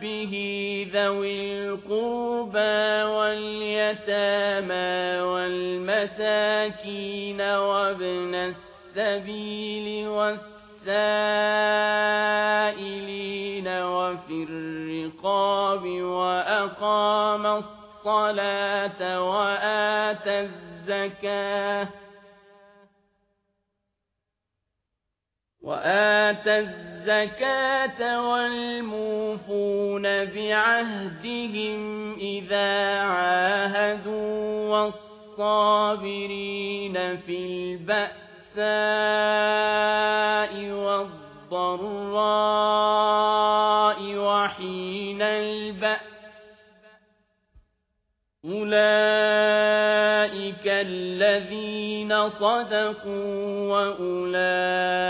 به ذوي القربى واليتامى والمساكين وابن السبيل والسائلين وفي الرقاب وأقام الصلاة وآتى الزكاة وآتى الزكاة والموفون بعهدهم إذا عاهدوا والصابرين في البأساء والضراء وحين البأس أولئك الذين صدقوا وأولئك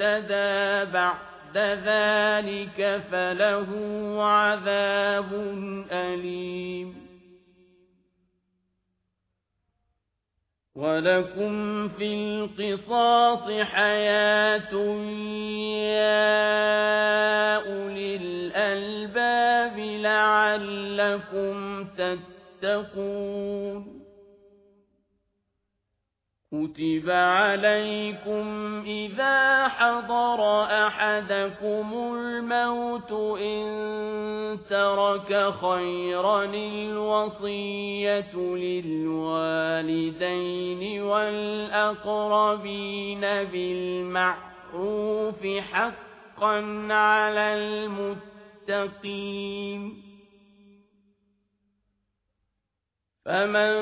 اعتدى بعد ذلك فله عذاب أليم ولكم في القصاص حياة يا أولي الألباب لعلكم تتقون كتب عليكم إذا حضر أحدكم الموت إن ترك خيرا الوصية للوالدين والأقربين بالمعروف حقا على المتقين فمن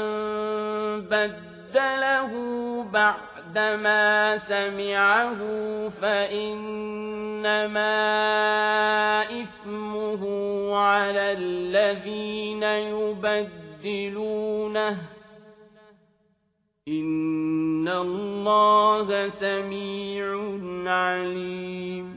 بدل بَدَّلَهُ بَعْدَمَا سَمِعَهُ فَإِنَّمَا إِثْمُهُ عَلَى الَّذِينَ يُبَدِّلُونَهُ. إِنَّ اللَّهَ سَمِيعٌ عَلِيمٌ.